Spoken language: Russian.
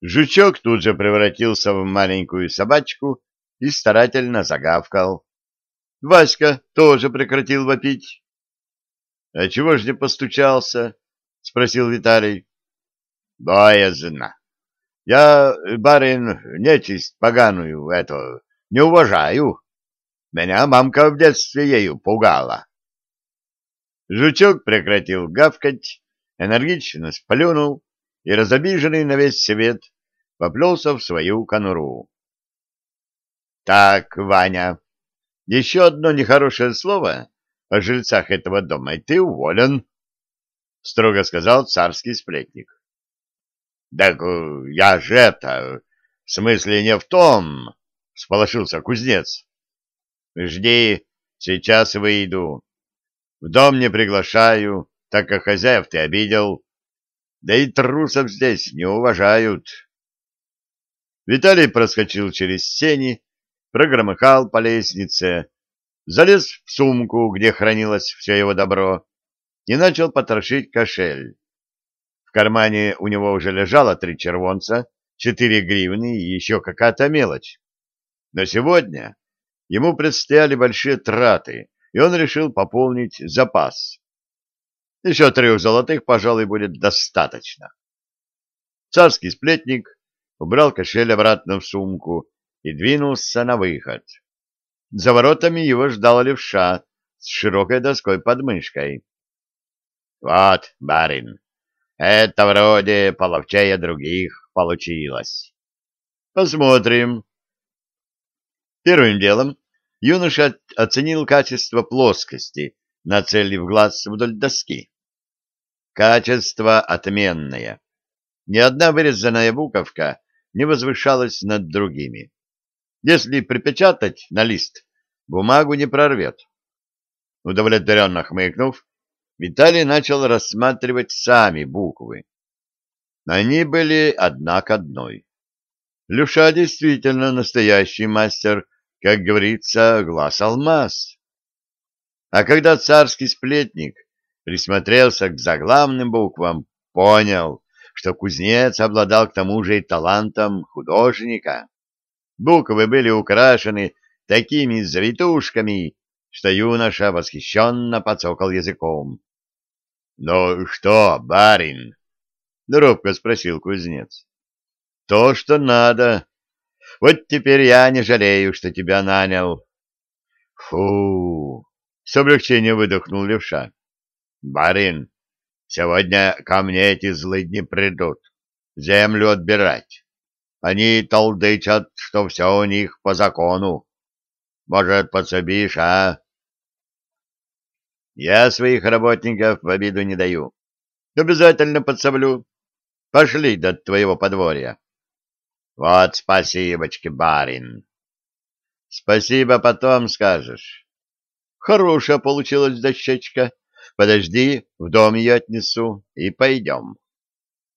Жучок тут же превратился в маленькую собачку и старательно загавкал. Васька тоже прекратил вопить. — А чего ж не постучался? — спросил Виталий. — Боязно. Я, барин, нечисть поганую эту не уважаю. Меня мамка в детстве ею пугала. Жучок прекратил гавкать, энергично сплюнул и, разобиженный на весь свет, поплелся в свою конуру. — Так, Ваня, еще одно нехорошее слово о жильцах этого дома, и ты уволен, — строго сказал царский сплетник. — Так я же это, в смысле не в том, — сполошился кузнец. — Жди, сейчас выйду. В дом не приглашаю, так как хозяев ты обидел. Да и трусов здесь не уважают. Виталий проскочил через сени, прогромыхал по лестнице, залез в сумку, где хранилось все его добро, и начал потрошить кошель. В кармане у него уже лежало три червонца, четыре гривны и еще какая-то мелочь. Но сегодня ему предстояли большие траты, и он решил пополнить запас. Еще трех золотых, пожалуй, будет достаточно. Царский сплетник убрал кошель обратно в сумку и двинулся на выход. За воротами его ждал левша с широкой доской под мышкой. — Вот, барин, это вроде половчее других получилось. — Посмотрим. Первым делом юноша оценил качество плоскости, нацелив глаз вдоль доски. Качество отменное. Ни одна вырезанная буковка не возвышалась над другими. Если припечатать на лист, бумагу не прорвет. Удовлетворенно хмыкнув, Виталий начал рассматривать сами буквы. Они были одна к одной. Люша действительно настоящий мастер, как говорится, глаз-алмаз. А когда царский сплетник присмотрелся к заглавным буквам, понял, что кузнец обладал к тому же и талантом художника. Буквы были украшены такими завитушками, что юноша восхищенно подсокал языком. — Ну что, барин? — робко спросил кузнец. — То, что надо. Вот теперь я не жалею, что тебя нанял. — Фу! — с облегчением выдохнул левша. — Барин, сегодня ко мне эти злыдни придут, землю отбирать. Они толдычат, что все у них по закону. Может, подсобишь, а? Я своих работников в обиду не даю. Обязательно подсоблю. Пошли до твоего подворья. Вот спасибочки, барин. Спасибо потом скажешь. Хорошая получилась дощечка. Подожди, в дом ее отнесу и пойдем.